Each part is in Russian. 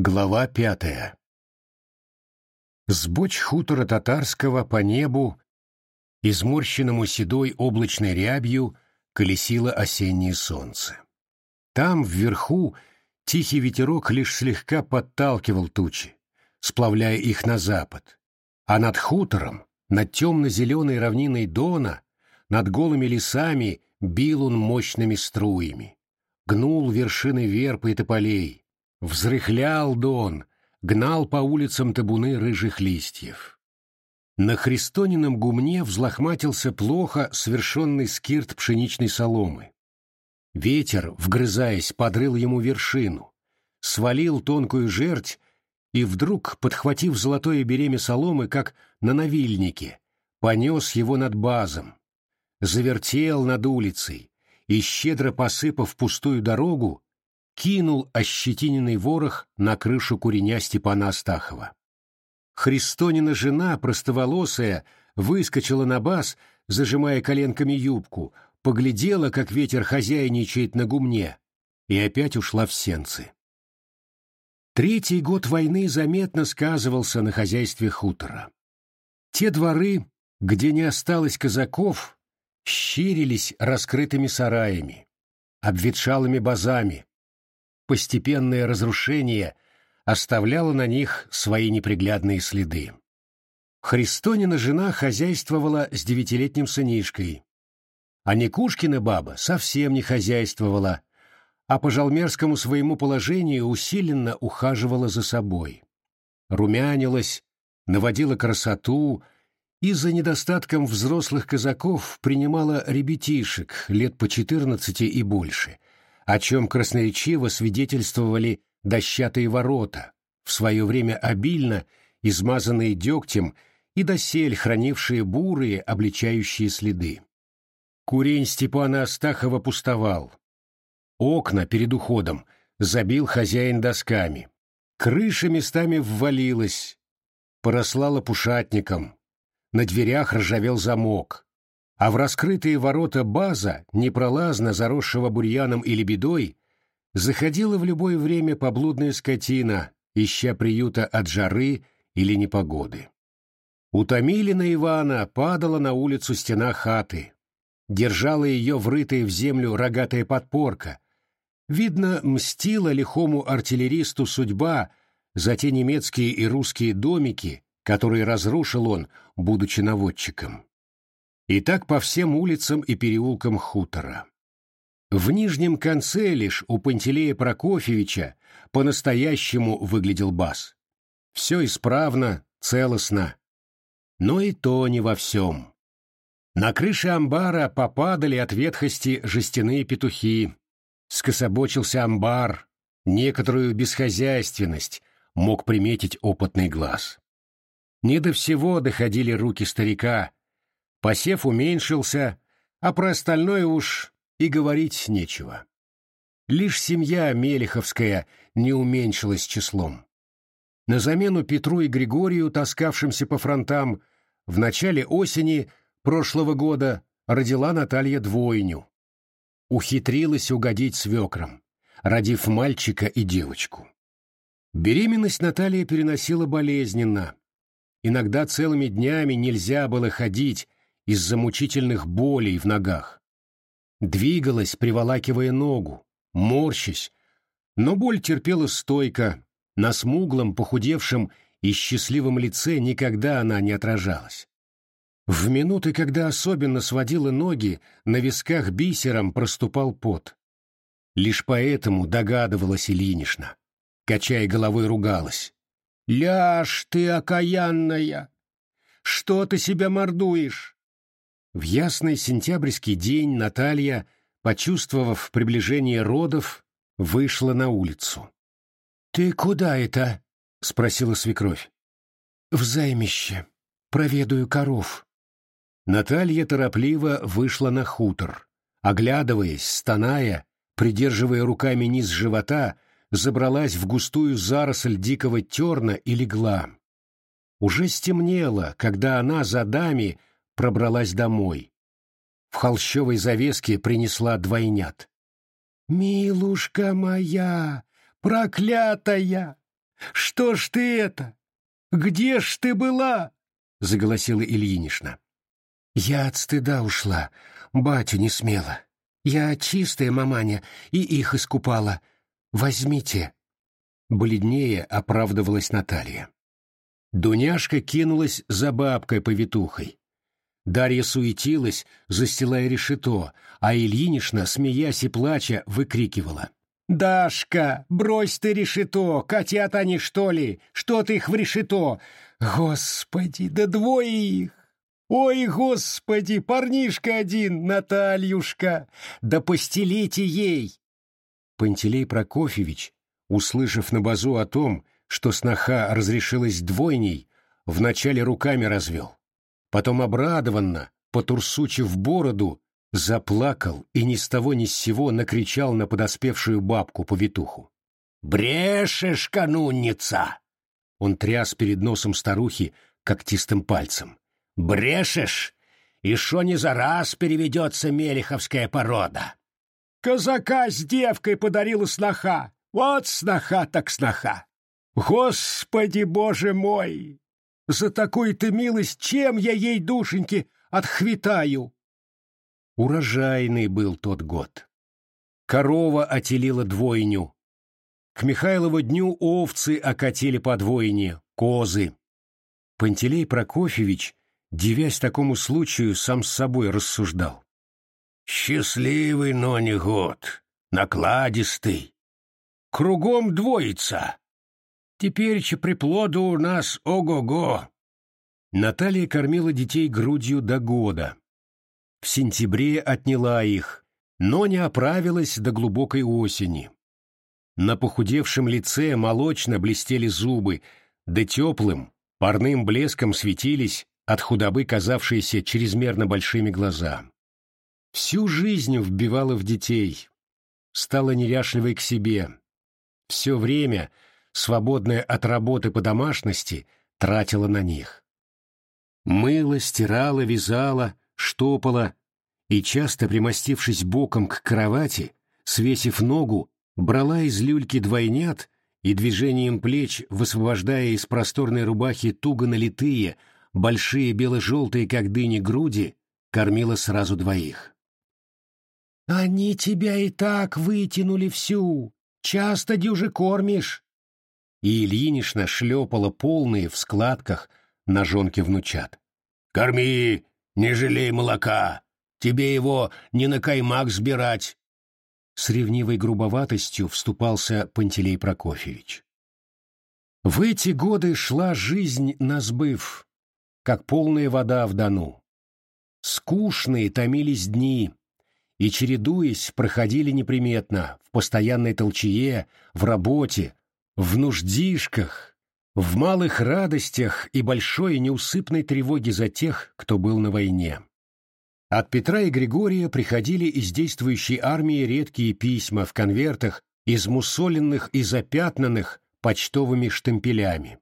Глава пятая С боч хутора татарского по небу, изморщенному седой облачной рябью, колесило осеннее солнце. Там, вверху, тихий ветерок лишь слегка подталкивал тучи, сплавляя их на запад, а над хутором, над темно-зеленой равниной Дона, над голыми лесами бил он мощными струями, гнул вершины верб и тополей, Взрыхлял Дон, гнал по улицам табуны рыжих листьев. На Христонином гумне взлохматился плохо свершенный скирт пшеничной соломы. Ветер, вгрызаясь, подрыл ему вершину, свалил тонкую жерть и вдруг, подхватив золотое беремя соломы, как на навильнике, понес его над базом, завертел над улицей и, щедро посыпав пустую дорогу, кинул ощетиненный ворох на крышу куреня Степана Астахова. Христонина жена, простоволосая, выскочила на бас, зажимая коленками юбку, поглядела, как ветер хозяйничает на гумне, и опять ушла в сенцы. Третий год войны заметно сказывался на хозяйстве хутора. Те дворы, где не осталось казаков, щирились раскрытыми сараями, обветшалыми базами, постепенное разрушение оставляло на них свои неприглядные следы. Христонина жена хозяйствовала с девятилетним сынишкой, а Никушкина баба совсем не хозяйствовала, а по жалмерскому своему положению усиленно ухаживала за собой. Румянилась, наводила красоту и за недостатком взрослых казаков принимала ребятишек лет по четырнадцати и больше, о чем красноречиво свидетельствовали дощатые ворота, в свое время обильно измазанные дегтем и досель хранившие бурые обличающие следы. Курень Степана Астахова пустовал. Окна перед уходом забил хозяин досками. Крыша местами ввалилась, поросла лопушатником. На дверях ржавел замок а в раскрытые ворота база, непролазно заросшего бурьяном и лебедой, заходила в любое время поблудная скотина, ища приюта от жары или непогоды. Утомилина Ивана падала на улицу стена хаты. Держала ее врытая в землю рогатая подпорка. Видно, мстила лихому артиллеристу судьба за те немецкие и русские домики, которые разрушил он, будучи наводчиком. И так по всем улицам и переулкам хутора. В нижнем конце лишь у Пантелея Прокофьевича по-настоящему выглядел бас. Все исправно, целостно. Но и то не во всем. На крыше амбара попадали от ветхости жестяные петухи. Скособочился амбар, некоторую бесхозяйственность мог приметить опытный глаз. Не до всего доходили руки старика, Посев уменьшился, а про остальное уж и говорить нечего. Лишь семья Мелеховская не уменьшилась числом. На замену Петру и Григорию, таскавшимся по фронтам, в начале осени прошлого года родила Наталья двойню. Ухитрилась угодить свекрам, родив мальчика и девочку. Беременность Наталья переносила болезненно. Иногда целыми днями нельзя было ходить, из-за мучительных болей в ногах. Двигалась, приволакивая ногу, морщась, но боль терпела стойко, на смуглом, похудевшем и счастливом лице никогда она не отражалась. В минуты, когда особенно сводила ноги, на висках бисером проступал пот. Лишь поэтому догадывалась Ильинишна. Качая головой, ругалась. «Ляж ты, окаянная! Что ты себя мордуешь? В ясный сентябрьский день Наталья, почувствовав приближение родов, вышла на улицу. «Ты куда это?» — спросила свекровь. «В займище. Проведаю коров». Наталья торопливо вышла на хутор. Оглядываясь, стоная, придерживая руками низ живота, забралась в густую заросль дикого терна и легла. Уже стемнело, когда она за дами пробралась домой. В холщовой завеске принесла двойнят. «Милушка моя, проклятая! Что ж ты это? Где ж ты была?» — заголосила Ильинишна. «Я от стыда ушла, батю не смела. Я чистая маманя и их искупала. Возьмите». Бледнее оправдывалась Наталья. Дуняшка кинулась за бабкой-повитухой. Дарья суетилась, застилая решето, а Ильинишна, смеясь и плача, выкрикивала. «Дашка, брось ты решето! Котят они, что ли? Что ты их в решето? Господи, да двое их! Ой, господи, парнишка один, Натальюшка! Да постелите ей!» Пантелей Прокофьевич, услышав на базу о том, что сноха разрешилась двойней, вначале руками развел. Потом обрадованно, потурсучив бороду, заплакал и ни с того ни с сего накричал на подоспевшую бабку-повитуху. «Брешешь, канунница!» Он тряс перед носом старухи когтистым пальцем. «Брешешь, и шо не за раз переведется мелиховская порода!» «Казака с девкой подарила сноха! Вот сноха так сноха! Господи, боже мой! За такую-то милость чем я ей, душеньки, отхвитаю?» Урожайный был тот год. Корова отелила двойню. К Михайлову дню овцы окатили подвойне, козы. Пантелей Прокофьевич, девясь такому случаю, сам с собой рассуждал. «Счастливый, но не год, накладистый. Кругом двоится. Теперь приплоду у нас ого-го». Наталья кормила детей грудью до года. В сентябре отняла их, но не оправилась до глубокой осени. На похудевшем лице молочно блестели зубы, да теплым, парным блеском светились от худобы казавшиеся чрезмерно большими глаза. Всю жизнь вбивала в детей, стала неряшливой к себе. Все время, свободное от работы по домашности, тратила на них. Мыла, стирала, вязала, штопала и, часто примостившись боком к кровати, свесив ногу, брала из люльки двойнят и движением плеч, высвобождая из просторной рубахи туго налитые, большие бело-желтые, как дыни, груди, кормила сразу двоих. «Они тебя и так вытянули всю, часто дюже кормишь!» И Ильинишна шлепала полные в складках ножонки внучат. «Корми, не жалей молока, тебе его не на каймак сбирать. С ревнивой грубоватостью вступался Пантелей Прокофьевич. В эти годы шла жизнь на сбыв, как полная вода в Дону. Скучные томились дни, и, чередуясь, проходили неприметно, в постоянной толчее, в работе, в нуждишках, в малых радостях и большой неусыпной тревоге за тех, кто был на войне. От Петра и Григория приходили из действующей армии редкие письма в конвертах, измусоленных и запятнанных почтовыми штемпелями.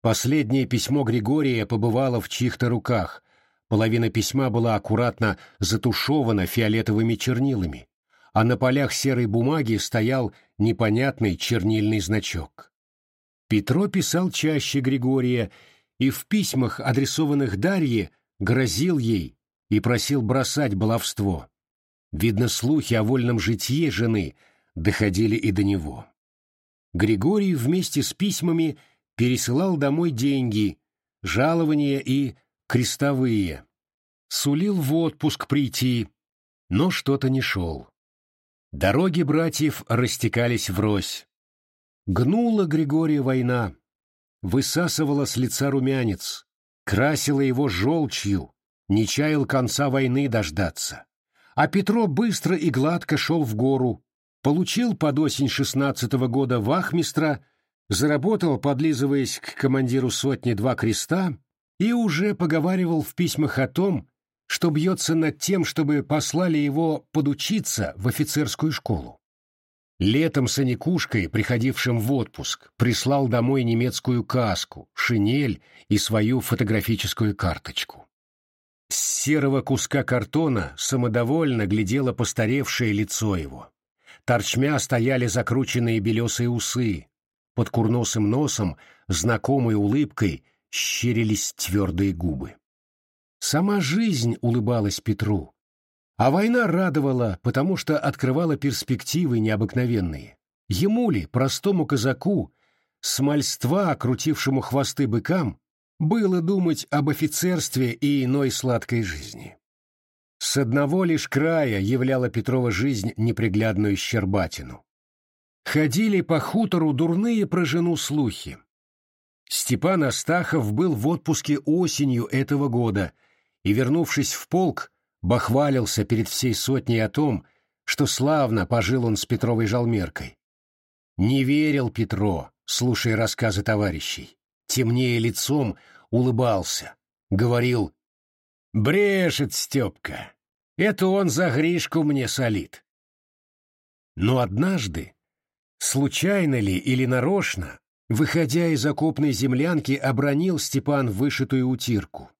Последнее письмо Григория побывало в чьих-то руках, половина письма была аккуратно затушевана фиолетовыми чернилами, а на полях серой бумаги стоял непонятный чернильный значок. Петро писал чаще Григория и в письмах, адресованных Дарье, грозил ей и просил бросать баловство. Видно, слухи о вольном житье жены доходили и до него. Григорий вместе с письмами пересылал домой деньги, жалования и крестовые. Сулил в отпуск прийти, но что-то не шел. Дороги братьев растекались врозь. Гнула Григория война, высасывала с лица румянец, красила его желчью, не чаял конца войны дождаться. А Петро быстро и гладко шел в гору, получил под осень шестнадцатого года вахмистра, заработал, подлизываясь к командиру сотни два креста, и уже поговаривал в письмах о том, что бьется над тем, чтобы послали его подучиться в офицерскую школу. Летом с Аникушкой, приходившим в отпуск, прислал домой немецкую каску, шинель и свою фотографическую карточку. С серого куска картона самодовольно глядело постаревшее лицо его. Торчмя стояли закрученные белесые усы. под курносым носом, знакомой улыбкой, щерились твердые губы. Сама жизнь улыбалась Петру, а война радовала, потому что открывала перспективы необыкновенные. Ему ли, простому казаку, смольства, крутившему хвосты быкам, было думать об офицерстве и иной сладкой жизни. С одного лишь края являла Петрова жизнь неприглядную щербатину. Ходили по хутору дурные про жену слухи. Степан Астахов был в отпуске осенью этого года и, вернувшись в полк, бахвалился перед всей сотней о том, что славно пожил он с Петровой жалмеркой. Не верил Петро, слушая рассказы товарищей. Темнее лицом улыбался, говорил Брешет Степка. Это он за Гришку мне солит. Но однажды, случайно ли или нарочно, выходя из окопной землянки, обронил Степан вышитую утирку.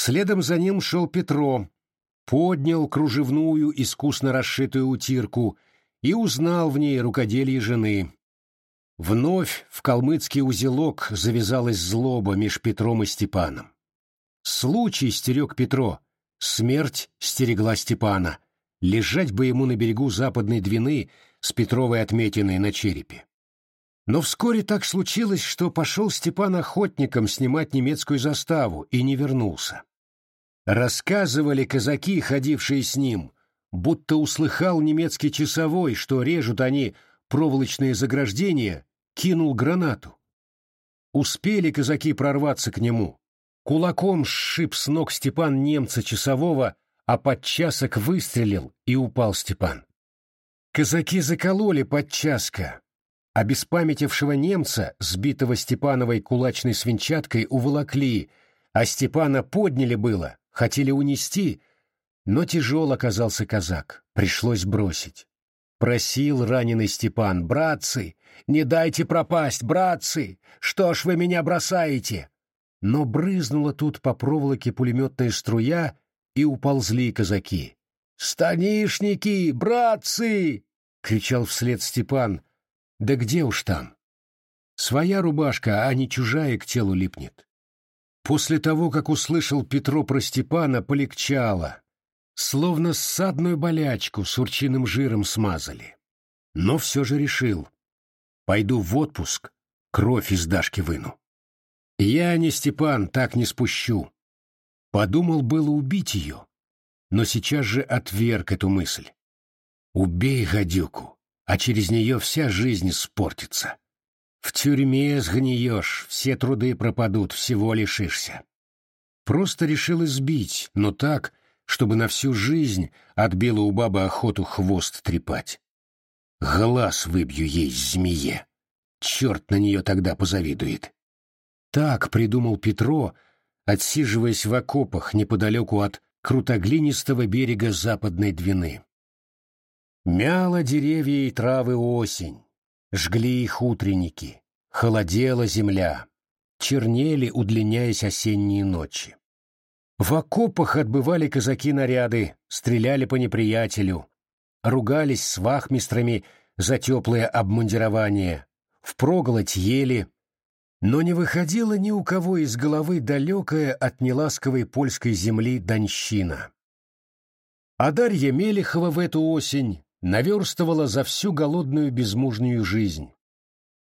Следом за ним шел Петро, поднял кружевную, искусно расшитую утирку и узнал в ней рукоделье жены. Вновь в калмыцкий узелок завязалась злоба меж Петром и Степаном. Случай стерег Петро, смерть стерегла Степана. Лежать бы ему на берегу западной Двины с Петровой отметиной на черепе. Но вскоре так случилось, что пошел Степан охотником снимать немецкую заставу и не вернулся. Рассказывали казаки, ходившие с ним, будто услыхал немецкий часовой, что режут они проволочные заграждения, кинул гранату. Успели казаки прорваться к нему, Кулаком сшиб с ног Степан немца часового, а подчасок выстрелил, и упал Степан. Казаки закололи подчаска, а беспамятевшего немца, сбитого Степановой кулачной свинчаткой, уволокли, а Степана подняли было, хотели унести, но тяжел оказался казак, пришлось бросить. Просил раненый Степан, «Братцы, не дайте пропасть, братцы! Что ж вы меня бросаете? но брызнула тут по проволоке пулеметная струя, и уползли казаки. «Станишники, братцы!» — кричал вслед Степан. «Да где уж там? Своя рубашка, а не чужая к телу липнет». После того, как услышал Петро про Степана, полегчало, словно ссадную болячку с урчиным жиром смазали. Но все же решил. Пойду в отпуск, кровь из Дашки выну. Я не Степан, так не спущу. Подумал было убить ее, но сейчас же отверг эту мысль. Убей гадюку, а через нее вся жизнь испортится. В тюрьме сгниешь, все труды пропадут, всего лишишься. Просто решил избить, но так, чтобы на всю жизнь отбила у бабы охоту хвост трепать. Глаз выбью ей, змее. Черт на нее тогда позавидует. Так придумал Петро, отсиживаясь в окопах неподалеку от крутоглинистого берега Западной Двины. Мяла деревья и травы осень, жгли их утренники, холодела земля, чернели, удлиняясь осенние ночи. В окопах отбывали казаки наряды, стреляли по неприятелю, ругались с вахмистрами за теплое обмундирование, впроголодь ели, но не выходила ни у кого из головы далекая от неласковой польской земли Донщина. А Дарья Мелехова в эту осень наверстывала за всю голодную безмужнюю жизнь.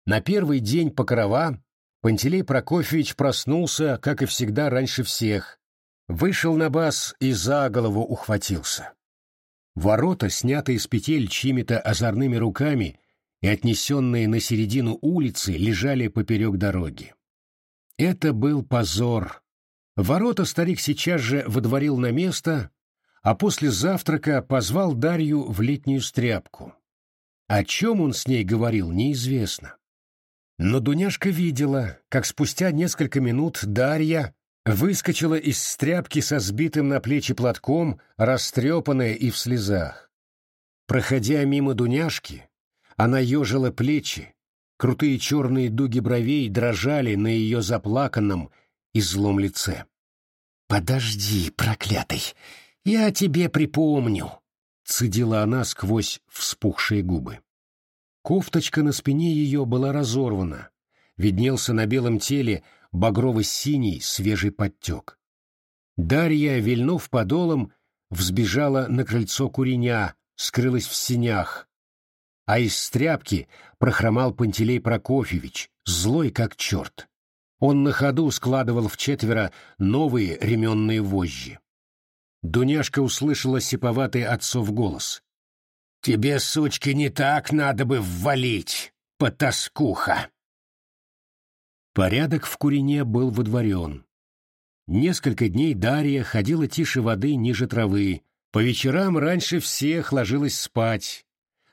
На первый день покрова Пантелей Прокофьевич проснулся, как и всегда, раньше всех, вышел на бас и за голову ухватился. Ворота, снятые с петель чьими-то озорными руками, и отнесенные на середину улицы лежали поперек дороги. Это был позор. Ворота старик сейчас же водворил на место, а после завтрака позвал Дарью в летнюю стряпку. О чем он с ней говорил, неизвестно. Но Дуняшка видела, как спустя несколько минут Дарья выскочила из стряпки со сбитым на плечи платком, растрепанная и в слезах. Проходя мимо Дуняшки, она ежила плечи, крутые черные дуги бровей дрожали на ее заплаканном и злом лице. «Подожди, проклятый, я тебе припомню», — цедила она сквозь вспухшие губы. Кофточка на спине ее была разорвана. Виднелся на белом теле багрово-синий свежий подтек. Дарья, вильнув подолом, взбежала на крыльцо куреня, скрылась в синях. А из стряпки прохромал Пантелей Прокофьевич, злой как черт. Он на ходу складывал в четверо новые ременные вожжи. Дуняшка услышала сиповатый отцов голос. «Тебе, сучки, не так надо бы ввалить, потаскуха!» Порядок в курине был водворен. Несколько дней Дарья ходила тише воды ниже травы, по вечерам раньше всех ложилась спать.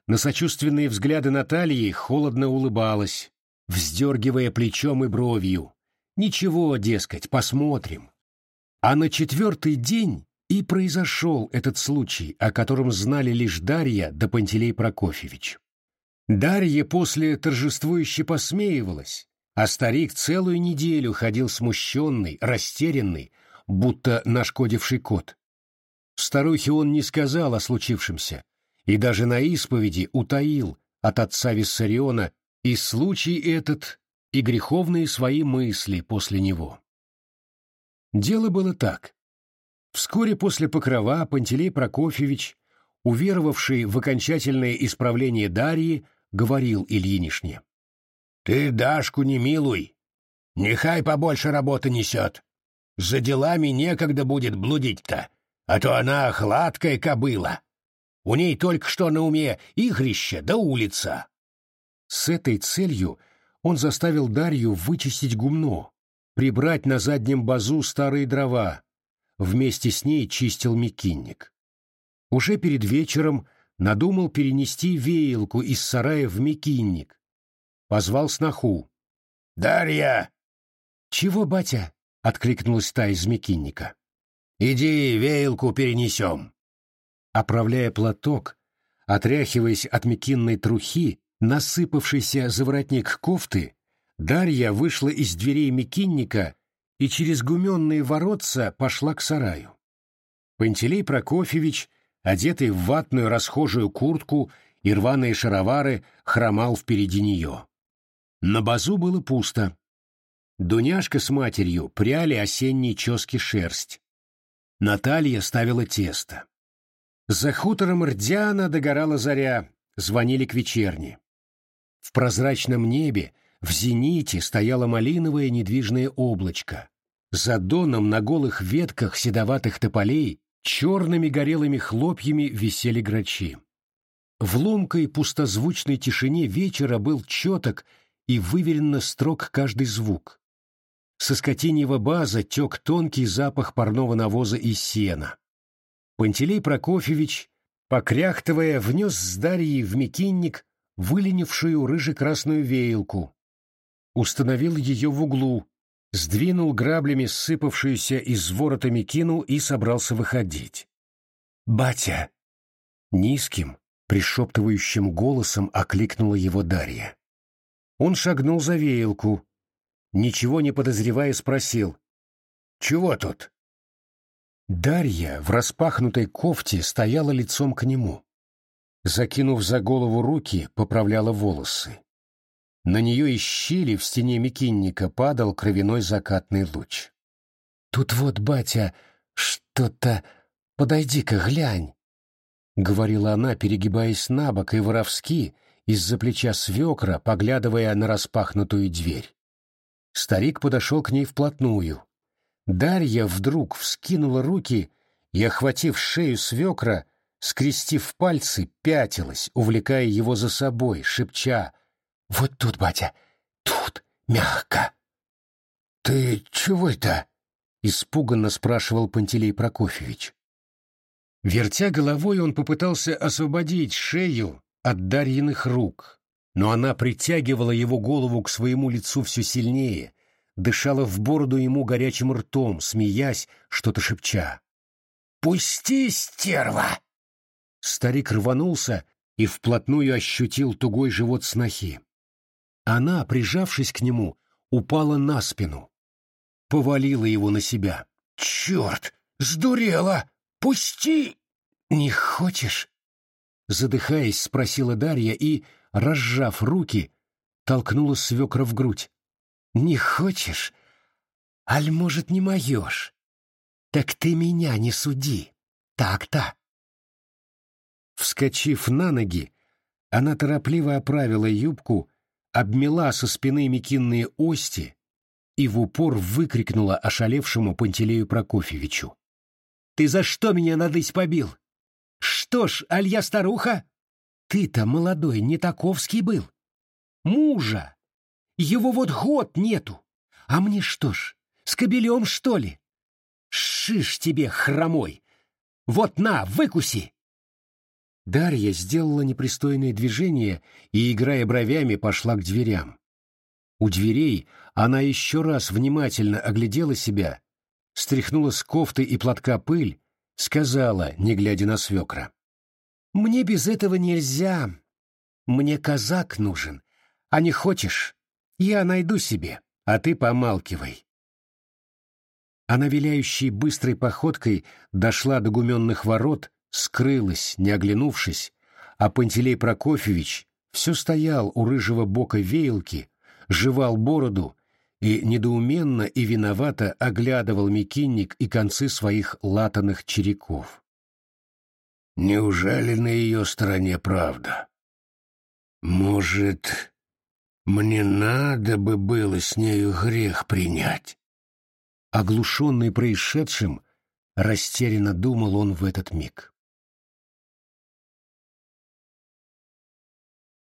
На сочувственные взгляды Натальи холодно улыбалась, вздергивая плечом и бровью. «Ничего, дескать, посмотрим». А на четвертый день и произошел этот случай, о котором знали лишь Дарья да Пантелей Прокофьевич. Дарья после торжествующе посмеивалась, а старик целую неделю ходил смущенный, растерянный, будто нашкодивший кот. Старухе он не сказал о случившемся, и даже на исповеди утаил от отца Виссариона и случай этот, и греховные свои мысли после него. Дело было так. Вскоре после Покрова Пантелей Прокофьевич, уверовавший в окончательное исправление Дарьи, говорил Ильинишне. «Ты Дашку не милуй, нехай побольше работы несет. За делами некогда будет блудить-то, а то она хладкая кобыла. У ней только что на уме игрище да улица». С этой целью он заставил Дарью вычистить гумно, прибрать на заднем базу старые дрова, вместе с ней чистил мекинник. Уже перед вечером надумал перенести веялку из сарая в мекинник. Позвал сноху. «Дарья!» «Чего, батя?» — откликнулась та из мекинника. «Иди, веялку перенесем». Оправляя платок, отряхиваясь от мекинной трухи, насыпавшийся за воротник кофты, Дарья вышла из дверей мекинника и через гуменные воротца пошла к сараю. Пантелей Прокофьевич, одетый в ватную расхожую куртку и рваные шаровары, хромал впереди нее. На базу было пусто. Дуняшка с матерью пряли осенней чески шерсть. Наталья ставила тесто. За хутором Рдяна догорала заря, звонили к вечерне. В прозрачном небе в зените стояло малиновое недвижное облачко. За доном на голых ветках седоватых тополей черными горелыми хлопьями висели грачи. В ломкой пустозвучной тишине вечера был четок и выверенно строг каждый звук. Со скотиньего база тек тонкий запах парного навоза и сена. Пантелей Прокофьевич, покряхтывая, внес с Дарьей в мекинник выленившую рыже-красную веялку, установил ее в углу, сдвинул граблями сыпавшуюся из ворота мекину и собрался выходить. «Батя!» Низким, пришептывающим голосом окликнула его Дарья. Он шагнул за веялку, ничего не подозревая спросил. «Чего тут?» Дарья в распахнутой кофте стояла лицом к нему. Закинув за голову руки, поправляла волосы. На нее из щели в стене мекинника падал кровяной закатный луч. «Тут вот, батя, что-то... Подойди-ка, глянь!» — говорила она, перегибаясь на бок и воровски, из-за плеча свекра, поглядывая на распахнутую дверь. Старик подошел к ней вплотную. Дарья вдруг вскинула руки и, охватив шею свекра, скрестив пальцы, пятилась, увлекая его за собой, шепча вот тут, батя, тут, мягко. Ты чего это? Испуганно спрашивал Пантелей Прокофьевич. Вертя головой, он попытался освободить шею от Дарьиных рук, но она притягивала его голову к своему лицу все сильнее, дышала в бороду ему горячим ртом, смеясь, что-то шепча. «Пусти, стерва!» Старик рванулся и вплотную ощутил тугой живот снохи. Она, прижавшись к нему, упала на спину. Повалила его на себя. «Черт! Сдурела! Пусти!» «Не хочешь?» Задыхаясь, спросила Дарья и, разжав руки, толкнула свекра в грудь. «Не хочешь? Аль, может, не моешь? Так ты меня не суди. Так-то!» Вскочив на ноги, она торопливо оправила юбку, обмела со спины мекинные ости и в упор выкрикнула ошалевшему Пантелею Прокофьевичу. «Ты за что меня надысь побил? Что ж, аль я старуха? Ты-то молодой, не таковский был. Мужа! Его вот год нету. А мне что ж, с кобелем, что ли? Шиш тебе, хромой! Вот на, выкуси!» Дарья сделала непристойное движение и, играя бровями, пошла к дверям. У дверей она еще раз внимательно оглядела себя, стряхнула с кофты и платка пыль, сказала, не глядя на свекра. «Мне без этого нельзя. Мне казак нужен. А не хочешь? Я найду себе, а ты помалкивай». Она виляющей быстрой походкой дошла до гуменных ворот, скрылась, не оглянувшись, а Пантелей Прокофьевич все стоял у рыжего бока веялки, жевал бороду и недоуменно и виновато оглядывал мекинник и концы своих латаных череков. Неужели на ее стороне правда? Может, мне надо бы было с нею грех принять? Оглушенный происшедшим, растерянно думал он в этот миг.